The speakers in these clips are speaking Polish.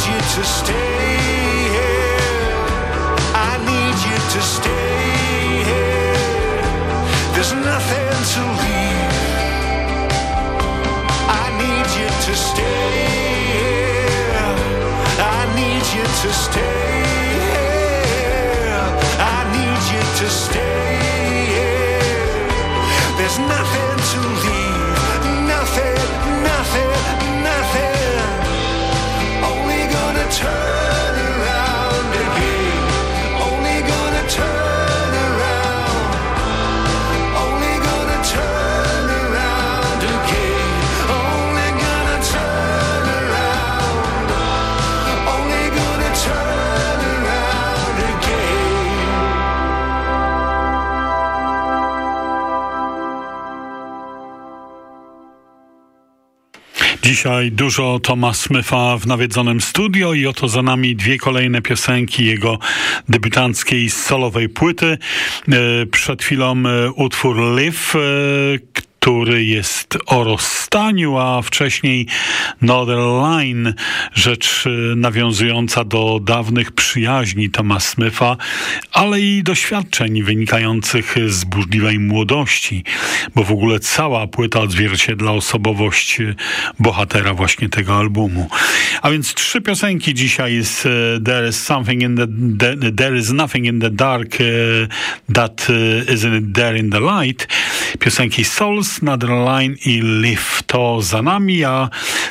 need you to stay here. I need you to stay here. There's nothing to leave. I need you to stay here. I need you to stay here. I need you to stay here. There's nothing to leave. Dzisiaj dużo Toma Smitha w nawiedzonym studio i oto za nami dwie kolejne piosenki jego debiutanckiej solowej płyty. E, przed chwilą e, utwór Live, e, który jest o rozstaniu, a wcześniej Northern Line, rzecz y, nawiązująca do dawnych przyjaźni Toma Smitha, ale i doświadczeń wynikających z burzliwej młodości, bo w ogóle cała płyta odzwierciedla osobowość bohatera właśnie tego albumu. A więc trzy piosenki dzisiaj jest y, There is something in the, There is nothing in the dark y, that isn't there in the light. Piosenki Souls Another Line i Live to za nami, a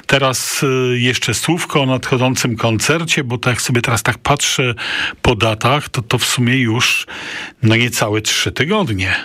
teraz y, jeszcze słówko o nadchodzącym koncercie, bo tak sobie teraz tak patrzę po datach, to to w sumie już no niecałe trzy tygodnie.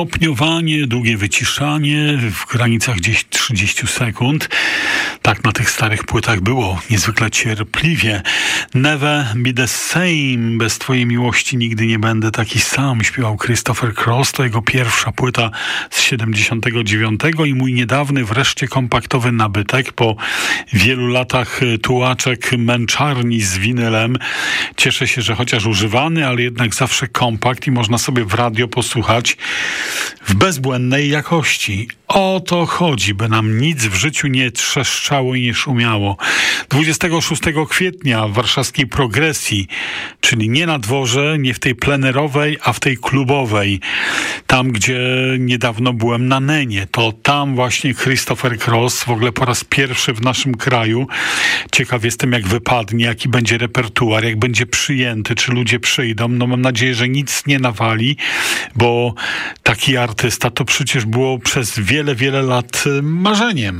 Stopniowanie, długie wyciszanie w granicach gdzieś 30 sekund. Tak na tych starych płytach było, niezwykle cierpliwie. Never be the same, bez twojej miłości nigdy nie będę taki sam, śpiewał Christopher Cross. To jego pierwsza płyta z 79 i mój niedawny wreszcie kompaktowy nabytek po wielu latach tułaczek męczarni z winylem. Cieszę się, że chociaż używany, ale jednak zawsze kompakt i można sobie w radio posłuchać w bezbłędnej jakości. O to chodzi, by nam nic w życiu nie trzeszczało i nie szumiało. 26 kwietnia w warszawskiej progresji, czyli nie na dworze, nie w tej plenerowej, a w tej klubowej, tam gdzie niedawno byłem na Nenie, to tam właśnie Christopher Cross, w ogóle po raz pierwszy w naszym kraju. Ciekaw jestem jak wypadnie, jaki będzie repertuar, jak będzie przyjęty, czy ludzie przyjdą. No mam nadzieję, że nic nie nawali, bo taki artysta to przecież było przez wiele, wiele lat marzeniem.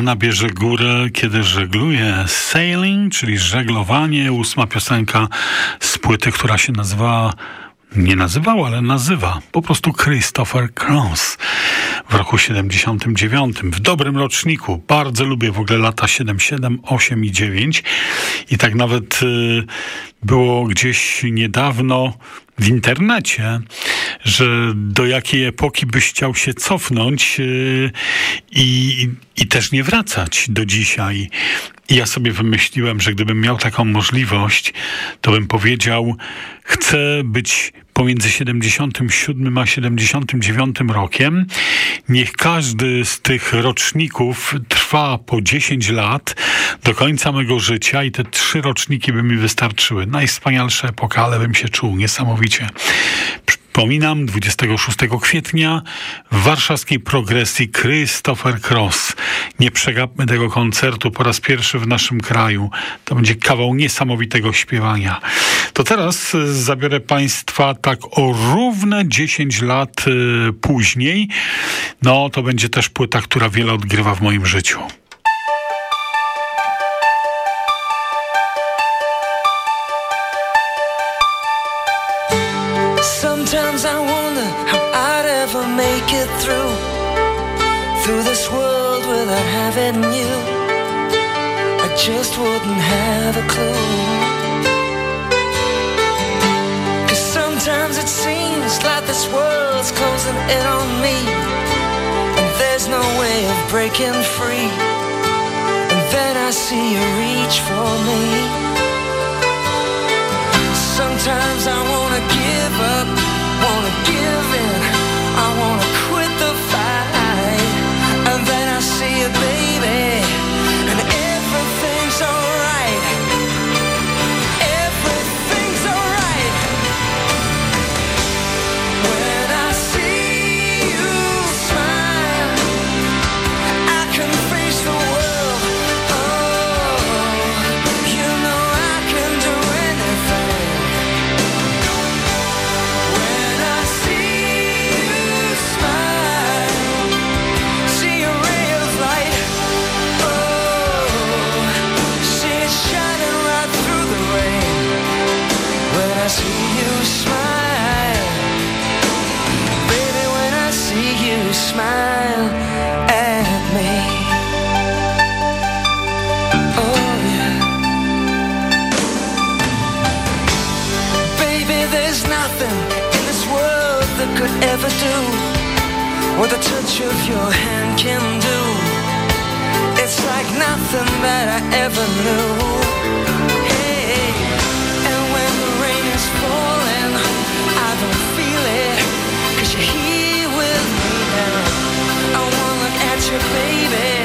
Ona bierze górę, kiedy żegluje. Sailing, czyli żeglowanie. Ósma piosenka z płyty, która się nazywała nie nazywał, ale nazywa po prostu Christopher Cross w roku 79, w dobrym roczniku. Bardzo lubię w ogóle lata 77, 8 i 9 i tak nawet y, było gdzieś niedawno w internecie, że do jakiej epoki byś chciał się cofnąć yy, i, i też nie wracać do dzisiaj. I ja sobie wymyśliłem, że gdybym miał taką możliwość, to bym powiedział, chcę być pomiędzy 77 a 79 rokiem. Niech każdy z tych roczników trwa po 10 lat do końca mego życia i te trzy roczniki by mi wystarczyły. Najwspanialsza epoka, ale bym się czuł niesamowicie. Przypominam, 26 kwietnia w warszawskiej progresji Christopher Cross. Nie przegapmy tego koncertu po raz pierwszy w naszym kraju. To będzie kawał niesamowitego śpiewania. To teraz y, zabiorę Państwa tak o równe 10 lat y, później. No, to będzie też płyta, która wiele odgrywa w moim życiu. Having you, I just wouldn't have a clue. Cause sometimes it seems like this world's closing in on me, and there's no way of breaking free. And then I see you reach for me. Sometimes I wanna give up, what the touch of your hand can do. It's like nothing that I ever knew. Hey, and when the rain is falling, I don't feel it, cause you're here with me now. I wanna look at you, baby.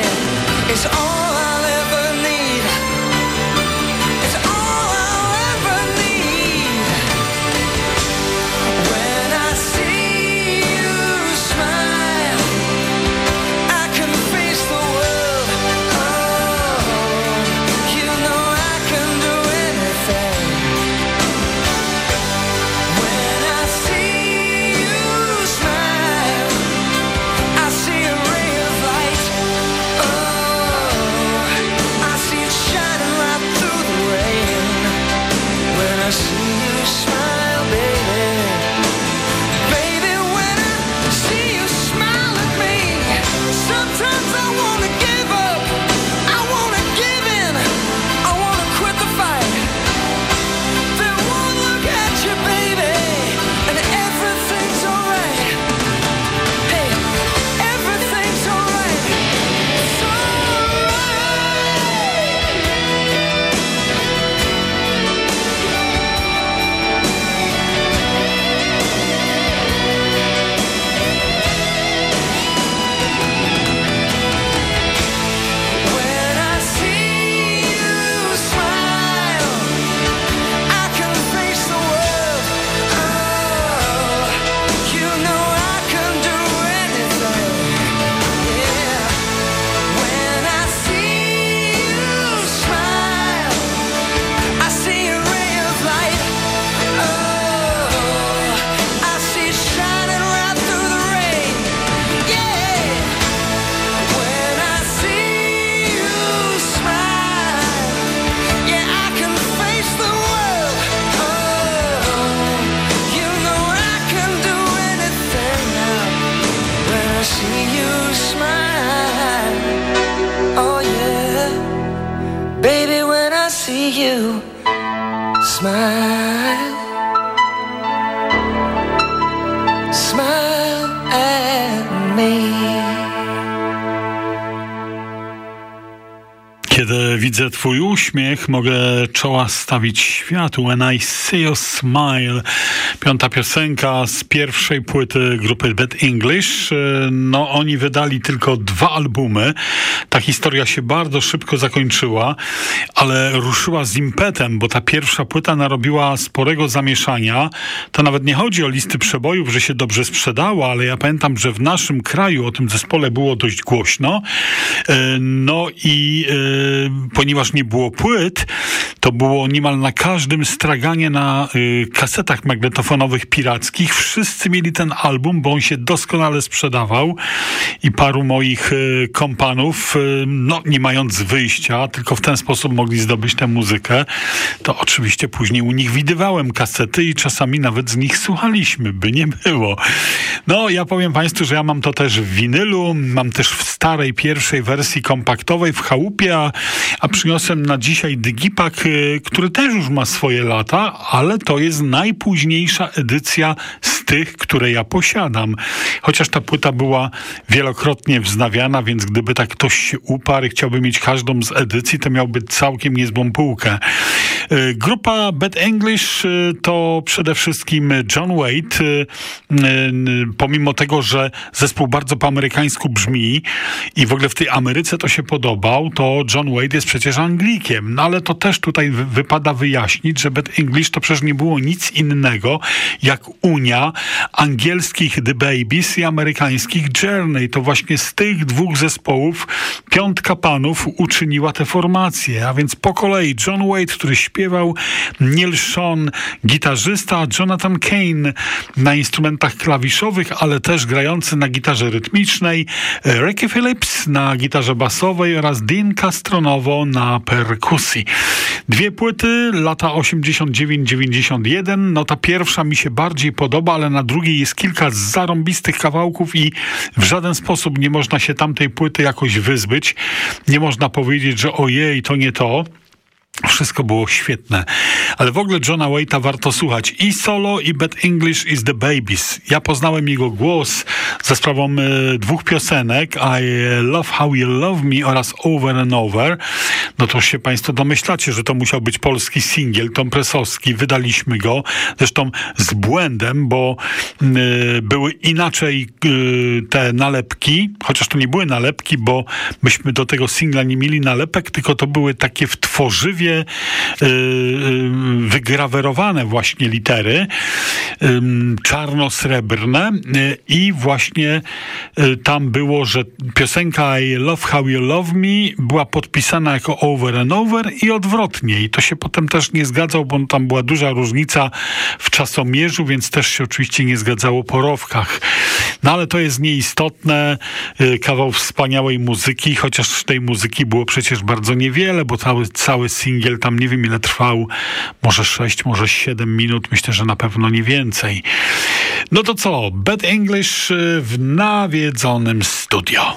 Widzę twój uśmiech, mogę czoła stawić światu. When I see your smile. Piąta piosenka z pierwszej płyty grupy Bad English. No, oni wydali tylko dwa albumy. Ta historia się bardzo szybko zakończyła, ale ruszyła z impetem, bo ta pierwsza płyta narobiła sporego zamieszania. To nawet nie chodzi o listy przebojów, że się dobrze sprzedała, ale ja pamiętam, że w naszym kraju o tym zespole było dość głośno. E, no i e, ponieważ nie było płyt, to było niemal na każdym straganie na y, kasetach magnetofonowych pirackich. Wszyscy mieli ten album, bo on się doskonale sprzedawał i paru moich y, kompanów, y, no nie mając wyjścia, tylko w ten sposób mogli zdobyć tę muzykę, to oczywiście później u nich widywałem kasety i czasami nawet z nich słuchaliśmy, by nie było. No, ja powiem Państwu, że ja mam to też w winylu, mam też w starej, pierwszej wersji kompaktowej w chałupie, a a przyniosłem na dzisiaj Digipak, y, który też już ma swoje lata, ale to jest najpóźniejsza edycja z tych, które ja posiadam. Chociaż ta płyta była wielokrotnie wznawiana, więc gdyby tak ktoś się uparł i chciałby mieć każdą z edycji, to miałby całkiem niezłą półkę. Y, grupa Bad English y, to przede wszystkim John Wade. Pomimo tego, że zespół bardzo po amerykańsku brzmi i w ogóle w tej Ameryce to się podobał, to John Wade jest przecież No ale to też tutaj wypada wyjaśnić, że Bad English to przecież nie było nic innego jak unia angielskich The Babies i amerykańskich Journey. To właśnie z tych dwóch zespołów piątka panów uczyniła tę formację. A więc po kolei John Wade, który śpiewał, Neil Sean, gitarzysta, Jonathan Kane na instrumentach klawiszowych, ale też grający na gitarze rytmicznej, Ricky Phillips na gitarze basowej oraz Dean Castro Nowo na perkusji. Dwie płyty, lata 89-91. No ta pierwsza mi się bardziej podoba, ale na drugiej jest kilka zarąbistych kawałków i w żaden sposób nie można się tamtej płyty jakoś wyzbyć. Nie można powiedzieć, że ojej, to nie to. Wszystko było świetne. Ale w ogóle Johna Waite'a warto słuchać. I solo, i Bad English is the Babies. Ja poznałem jego głos za sprawą e, dwóch piosenek I Love How You Love Me oraz Over and Over. No to się Państwo domyślacie, że to musiał być polski singiel, Tom Presowski. Wydaliśmy go. Zresztą z błędem, bo e, były inaczej e, te nalepki, chociaż to nie były nalepki, bo myśmy do tego singla nie mieli nalepek, tylko to były takie w tworzywie Y, y, wygrawerowane właśnie litery czarno-srebrne y, i właśnie tam było, że piosenka I Love How You Love Me była podpisana jako Over and Over i odwrotnie. I to się potem też nie zgadzał, bo tam była duża różnica w czasomierzu, więc też się oczywiście nie zgadzało po rowkach. No ale to jest nieistotne. Kawał wspaniałej muzyki, chociaż tej muzyki było przecież bardzo niewiele, bo cały, cały single singiel tam nie wiem ile trwał, może 6, może 7 minut, myślę, że na pewno nie więcej. No to co, Bad English y, w nawiedzonym studio.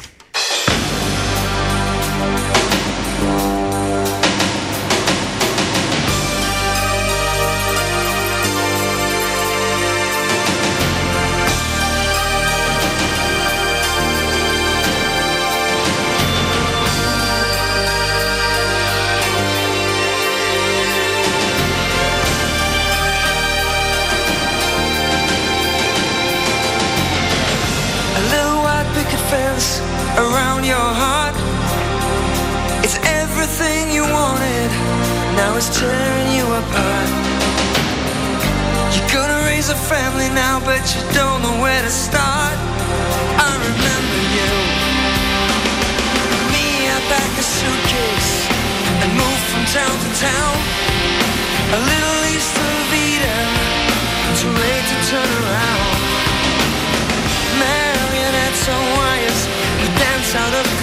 Town to town. A little east of Eden, too late to turn around. Marionettes on wires dance out of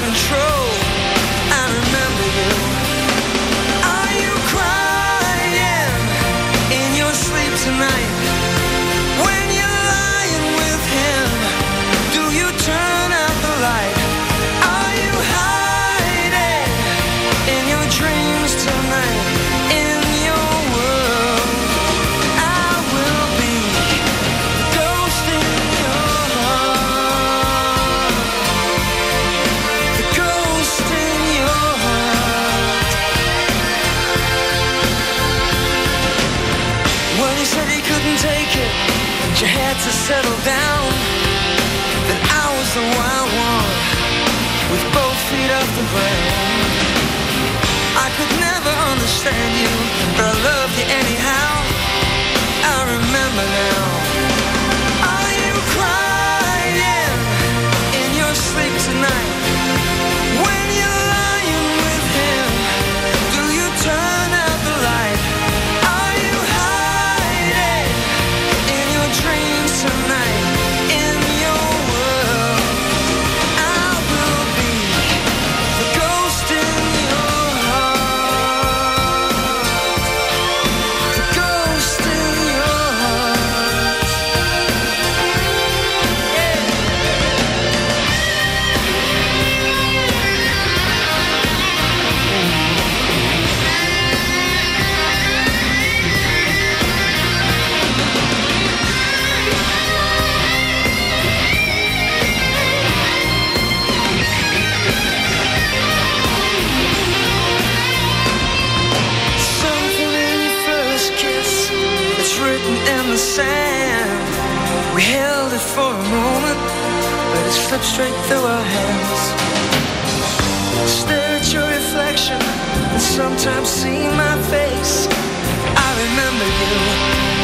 had to settle down. That I was the wild one With both feet off the ground. I could never understand you But I loved you anyhow. I remember now. straight through our hands. Stare at your reflection and sometimes see my face. I remember you.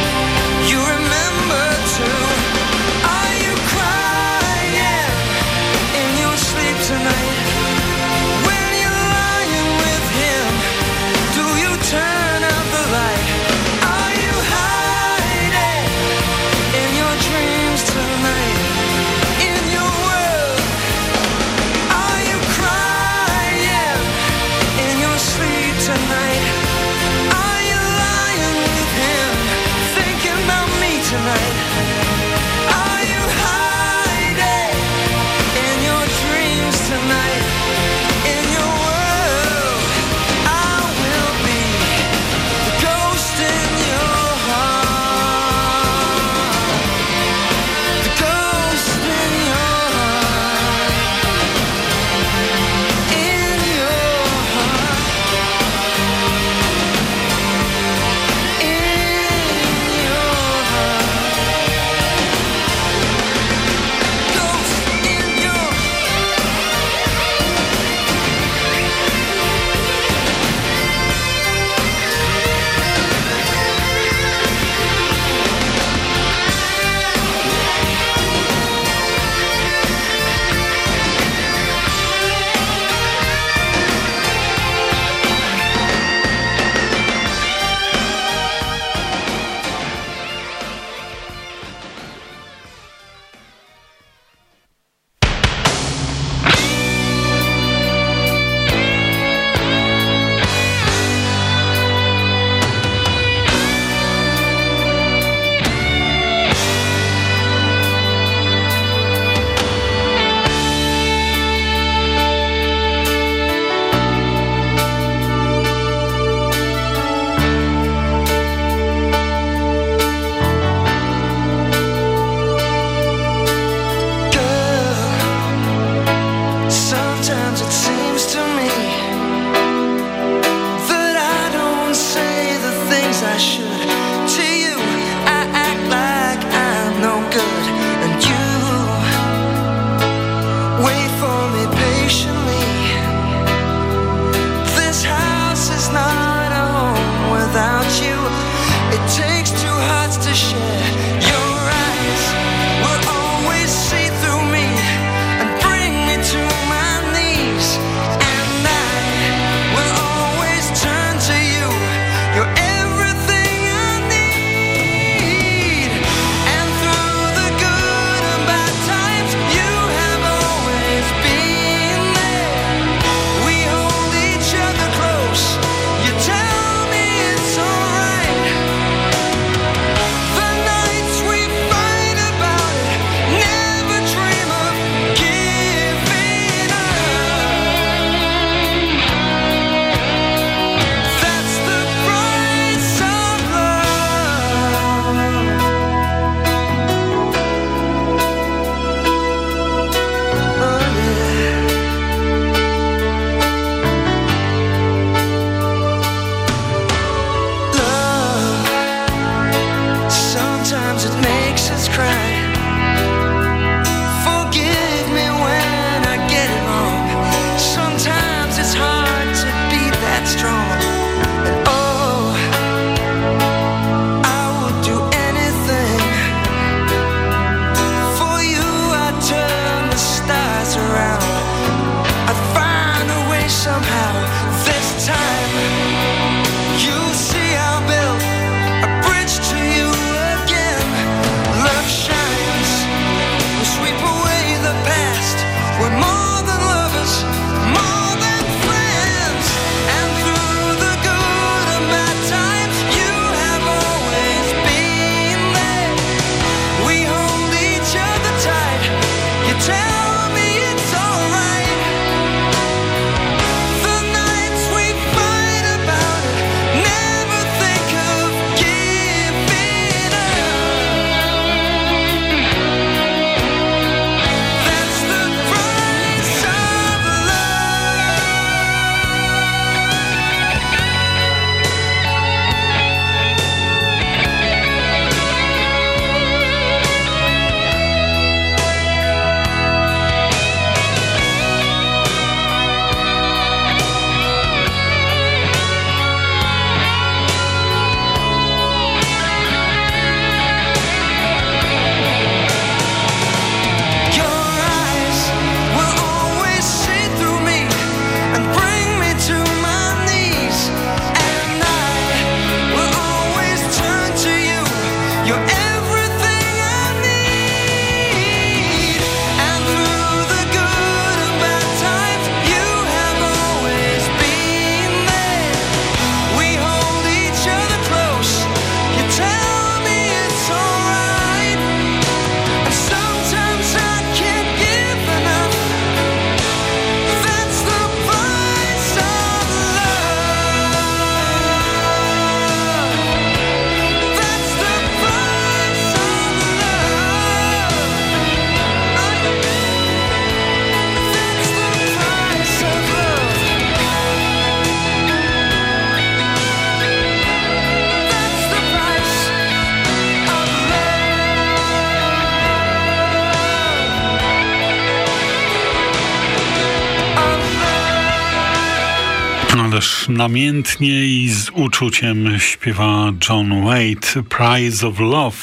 Namiętnie i z uczuciem śpiewa John Wade Prize of Love.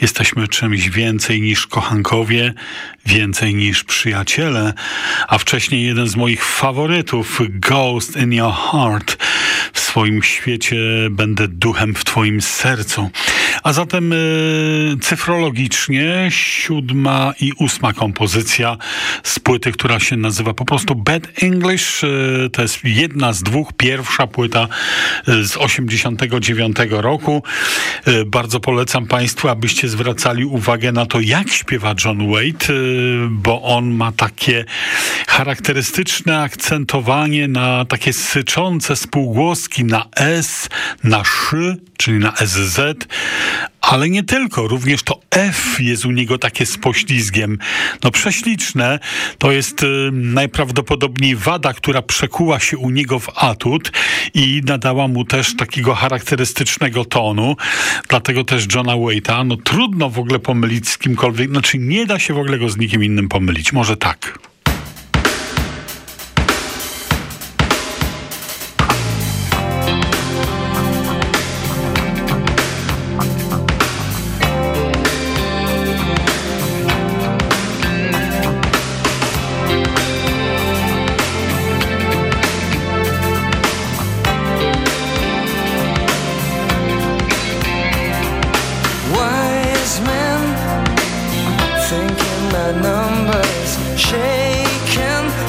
Jesteśmy czymś więcej niż kochankowie, więcej niż przyjaciele, a wcześniej jeden z moich faworytów Ghost in Your Heart. W swoim świecie będę duchem w twoim sercu. A zatem y, cyfrologicznie siódma i ósma kompozycja z płyty, która się nazywa po prostu Bad English. Y, to jest jedna z dwóch, pierwsza płyta y, z 89 roku. Bardzo polecam Państwu, abyście zwracali uwagę na to, jak śpiewa John Wade, bo on ma takie charakterystyczne akcentowanie na takie syczące spółgłoski na S, na szy, czyli na SZ, ale nie tylko, również to F jest u niego takie z poślizgiem. No prześliczne, to jest y, najprawdopodobniej wada, która przekuła się u niego w atut i nadała mu też takiego charakterystycznego tonu. Dlatego też Johna Waite'a, no trudno w ogóle pomylić z kimkolwiek, znaczy nie da się w ogóle go z nikim innym pomylić. Może tak.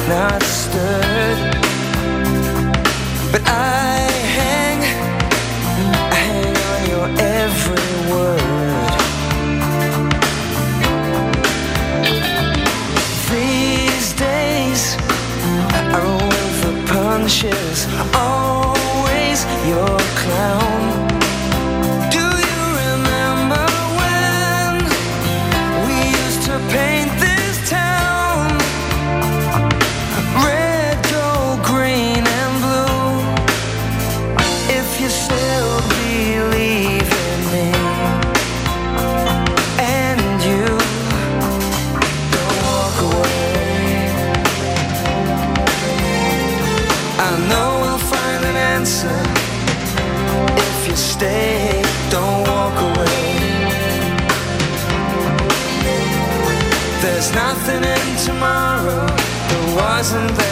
not isn't there?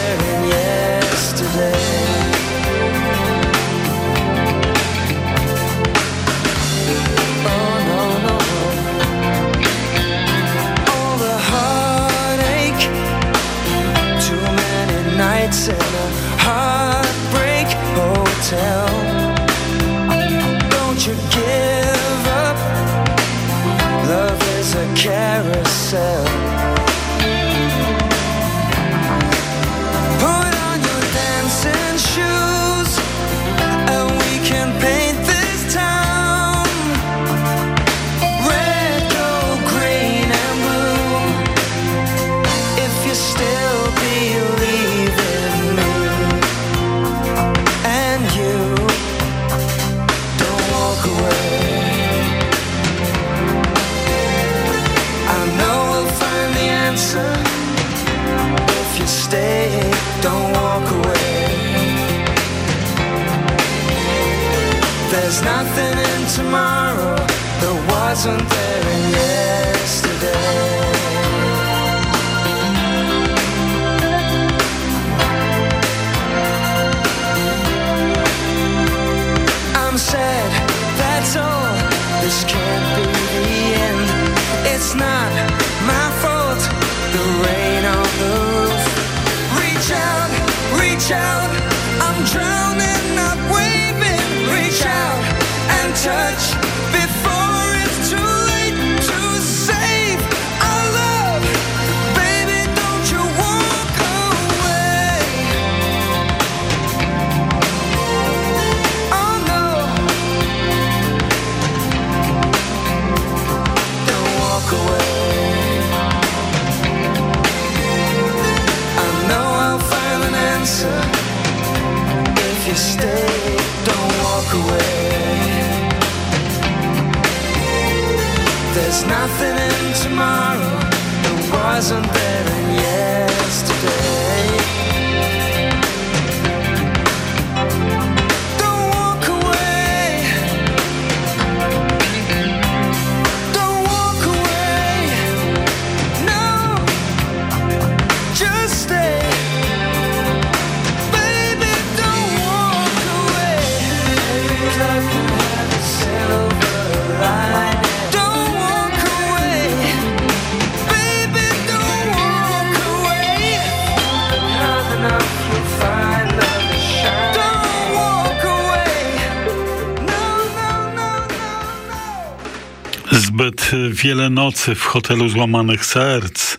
Zbyt wiele nocy w hotelu złamanych serc.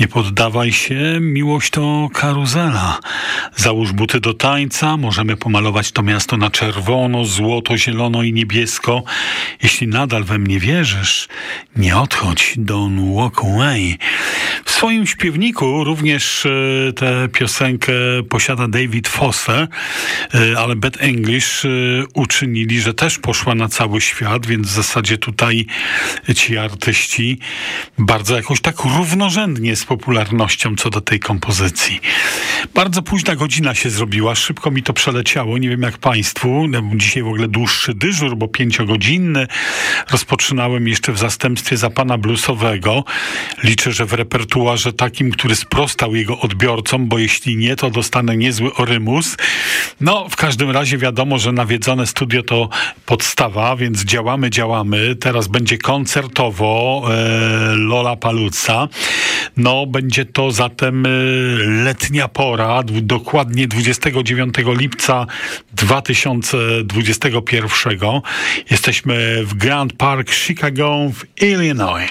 Nie poddawaj się, miłość to karuzela. Załóż buty do tańca, możemy pomalować to miasto na czerwono, złoto, zielono i niebiesko. Jeśli nadal we mnie wierzysz, nie odchodź, don't walk away. W swoim śpiewniku również e, tę piosenkę posiada David Foster, e, ale Bad English e, uczynili, że też poszła na cały świat, więc w zasadzie tutaj ci artyści bardzo jakoś tak równorzędnie popularnością co do tej kompozycji. Bardzo późna godzina się zrobiła, szybko mi to przeleciało, nie wiem jak Państwu. Dzisiaj w ogóle dłuższy dyżur, bo pięciogodzinny. Rozpoczynałem jeszcze w zastępstwie za pana bluesowego. Liczę, że w repertuarze takim, który sprostał jego odbiorcom, bo jeśli nie, to dostanę niezły orymus. No, w każdym razie wiadomo, że nawiedzone studio to podstawa, więc działamy, działamy. Teraz będzie koncertowo e, Lola Paluca. No, będzie to zatem e, letnia pora, dokładnie 29 lipca 2021. Jesteśmy w Grand Park Chicago w Illinois.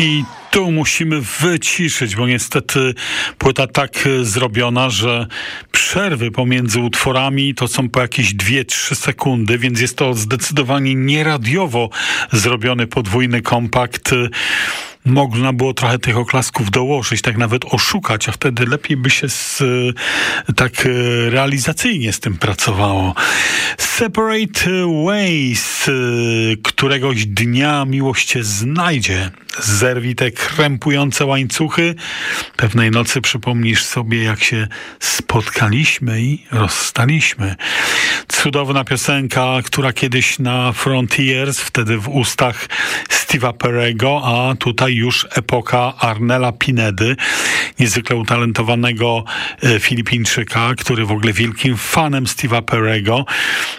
I tu musimy wyciszyć, bo niestety płyta tak e, zrobiona, że przerwy pomiędzy utworami to są po jakieś 2-3 sekundy, więc jest to zdecydowanie nieradiowo zrobiony podwójny kompakt można było trochę tych oklasków dołożyć, tak nawet oszukać, a wtedy lepiej by się z, tak e, realizacyjnie z tym pracowało. Separate Ways. E, któregoś dnia miłość cię znajdzie. Zerwij te krępujące łańcuchy. Pewnej nocy przypomnisz sobie, jak się spotkaliśmy i rozstaliśmy. Cudowna piosenka, która kiedyś na Frontiers, wtedy w ustach Steve'a Perego, a tutaj już epoka Arnela Pinedy, niezwykle utalentowanego e, Filipińczyka, który w ogóle wielkim fanem Steve'a Perego.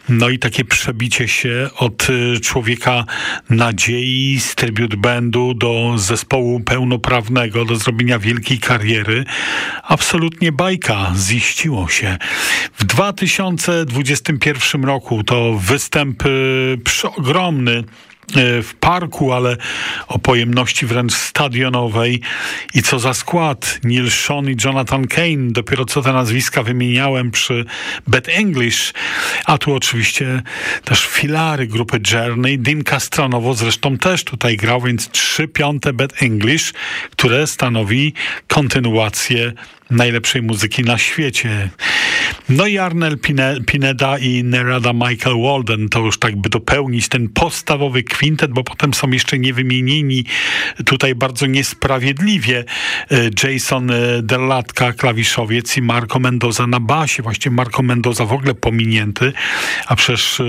No i takie przebicie się od e, człowieka nadziei z tribute bandu do zespołu pełnoprawnego, do zrobienia wielkiej kariery. Absolutnie bajka, ziściło się. W 2021 roku to występ e, przeogromny w parku, ale o pojemności wręcz stadionowej. I co za skład? Neil Sean i Jonathan Kane. Dopiero co te nazwiska wymieniałem przy Bad English. A tu oczywiście też filary grupy Journey. Dean Castronowo zresztą też tutaj grał, więc trzy piąte Bad English, które stanowi kontynuację najlepszej muzyki na świecie. No i Arnel Pineda i Nerada Michael Walden to już tak by dopełnić ten podstawowy kwintet, bo potem są jeszcze niewymienieni tutaj bardzo niesprawiedliwie e, Jason e, Delatka, klawiszowiec i Marco Mendoza na basie. Właściwie Marco Mendoza w ogóle pominięty, a przecież e,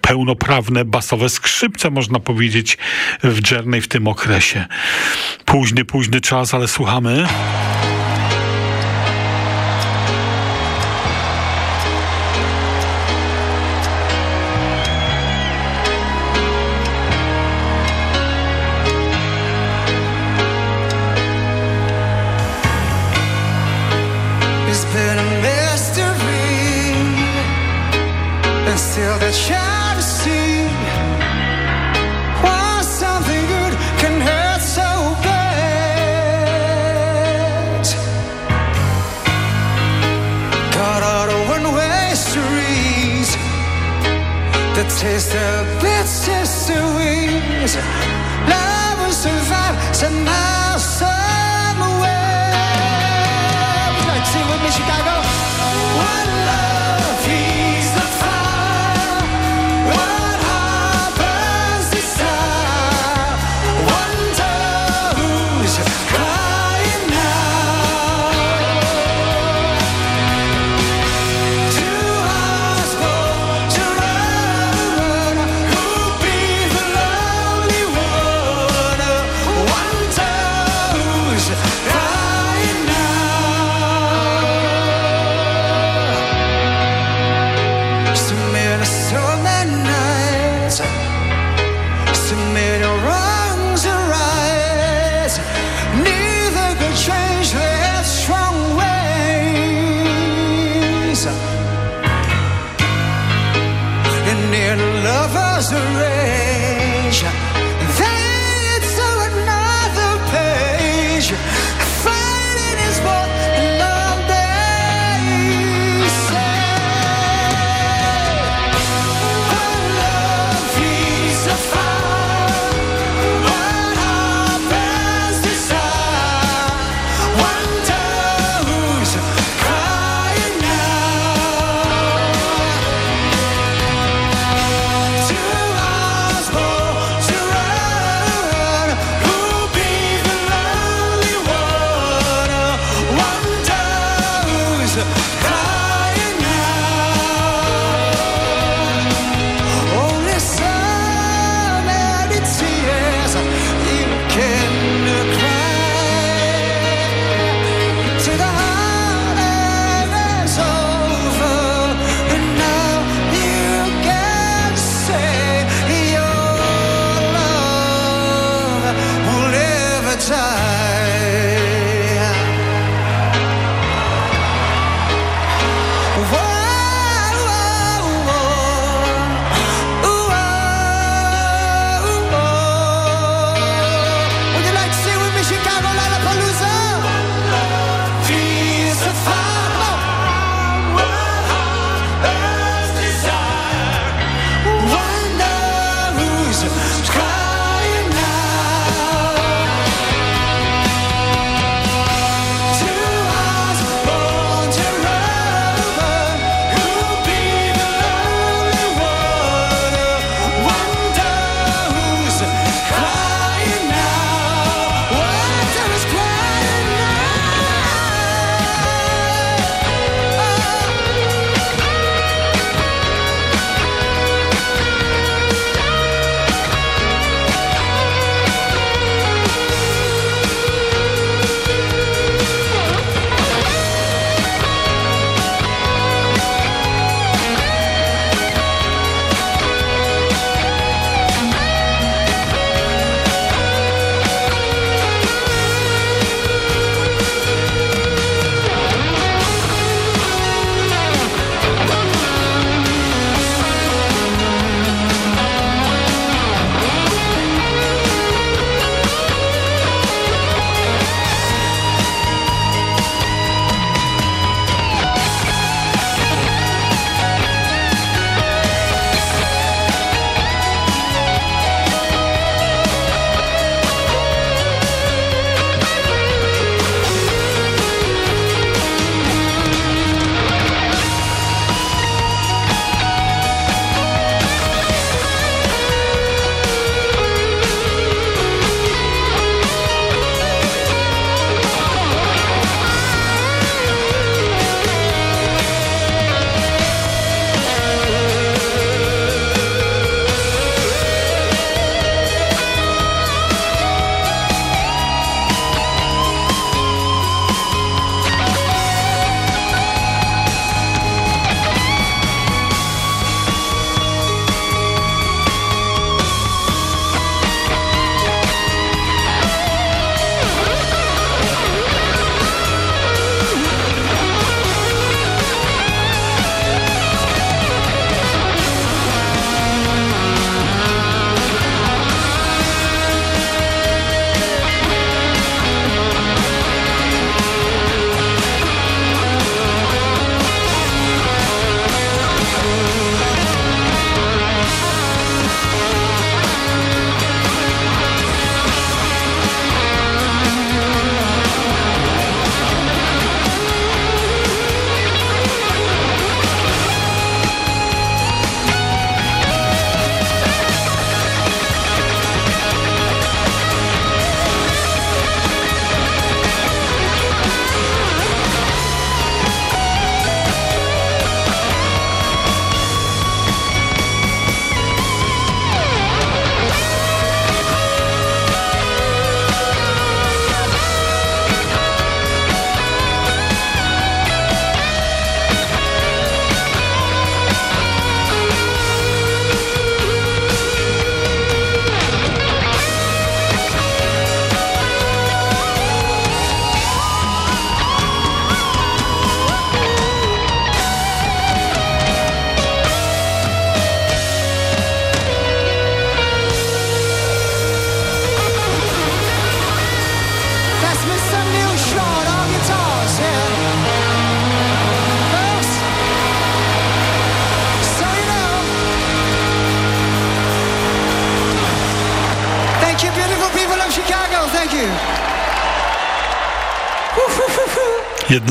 pełnoprawne basowe skrzypce można powiedzieć w Journey w tym okresie. Późny, późny czas, ale słuchamy.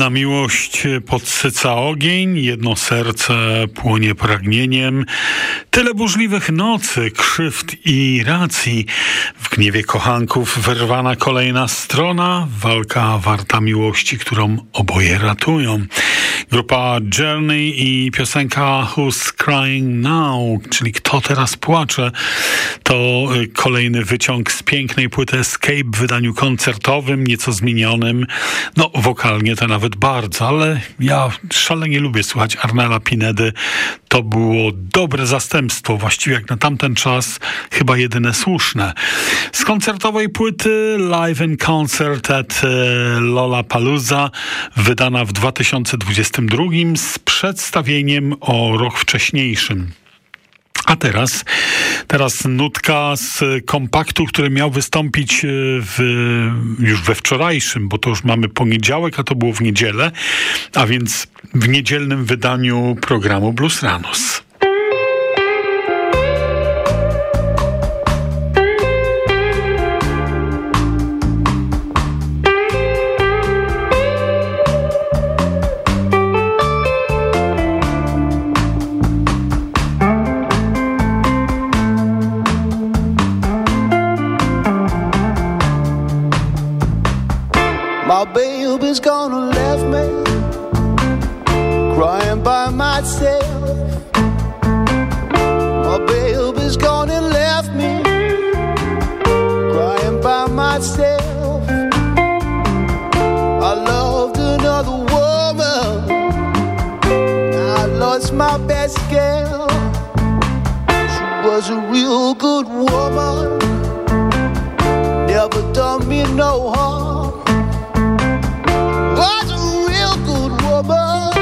Jedna miłość podsyca ogień, jedno serce płonie pragnieniem. Tyle burzliwych nocy, krzywd i racji. W gniewie kochanków wyrwana kolejna strona, walka warta miłości, którą oboje ratują. Grupa Journey i piosenka Who's Crying Now, czyli Kto teraz płacze, to kolejny wyciąg z pięknej płyty Escape w wydaniu koncertowym, nieco zmienionym. No, wokalnie to nawet bardzo, ale ja szalenie lubię słuchać Arnela Pinedy. To było dobre zastępstwo, właściwie jak na tamten czas chyba jedyne słuszne. Z koncertowej płyty Live in Concert at e, Lollapalooza, wydana w 2022 z przedstawieniem o rok wcześniejszym. A teraz, teraz nutka z kompaktu, który miał wystąpić e, w, już we wczorajszym, bo to już mamy poniedziałek, a to było w niedzielę, a więc w niedzielnym wydaniu programu Blues my best girl. She was a real good woman, never done me no harm. Was a real good woman,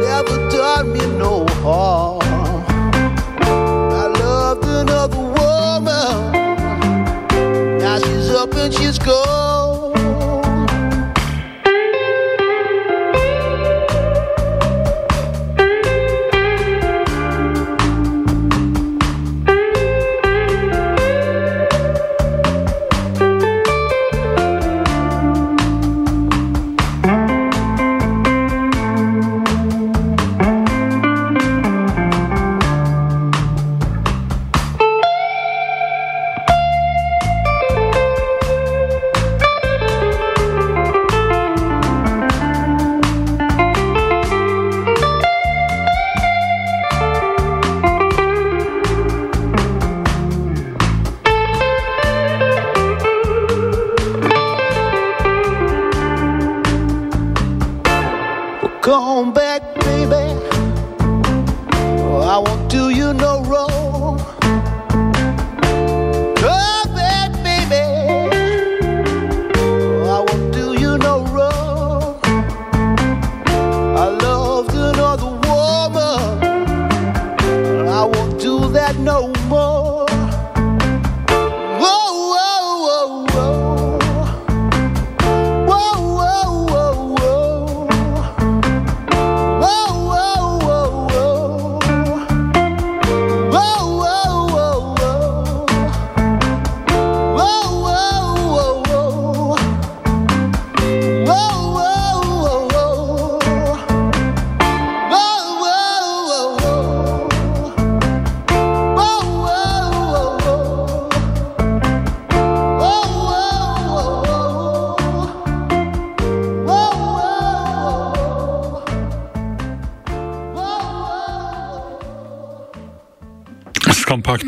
never done me no harm.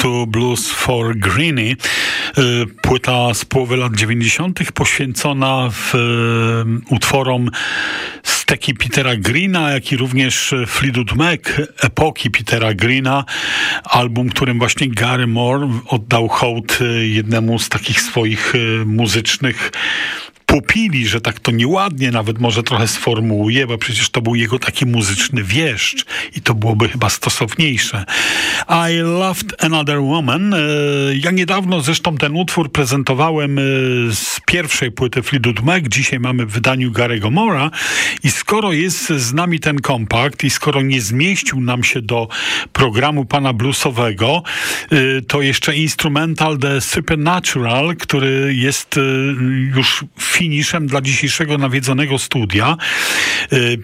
Kompaktu Blues for Greeny. Y, płyta z połowy lat 90. poświęcona w, y, utworom steki Petera Greena, jak i również Fleetwood Mac epoki Petera Greena. Album, którym właśnie Gary Moore oddał hołd y, jednemu z takich swoich muzycznych Pupili, że tak to nieładnie nawet może trochę sformułuję, bo przecież to był jego taki muzyczny wieszcz i to byłoby chyba stosowniejsze. I Loved Another Woman. E, ja niedawno zresztą ten utwór prezentowałem e, z pierwszej płyty Fleetwood Mac. Dzisiaj mamy w wydaniu Garego Mora i skoro jest z nami ten kompakt i skoro nie zmieścił nam się do programu pana bluesowego, e, to jeszcze instrumental The Supernatural, który jest już finiszem dla dzisiejszego nawiedzonego studia.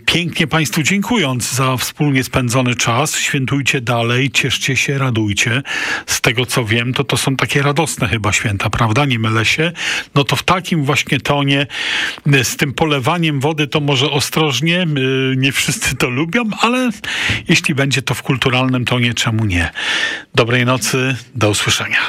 Pięknie Państwu dziękując za wspólnie spędzony czas. Świętujcie dalej, cieszcie się, radujcie. Z tego co wiem, to to są takie radosne chyba święta, prawda? Nie mylę się. No to w takim właśnie tonie, y, z tym polewaniem wody, to może ostrożnie, y, nie wszyscy to lubią, ale jeśli będzie to w kulturalnym tonie, czemu nie? Dobrej nocy, do usłyszenia.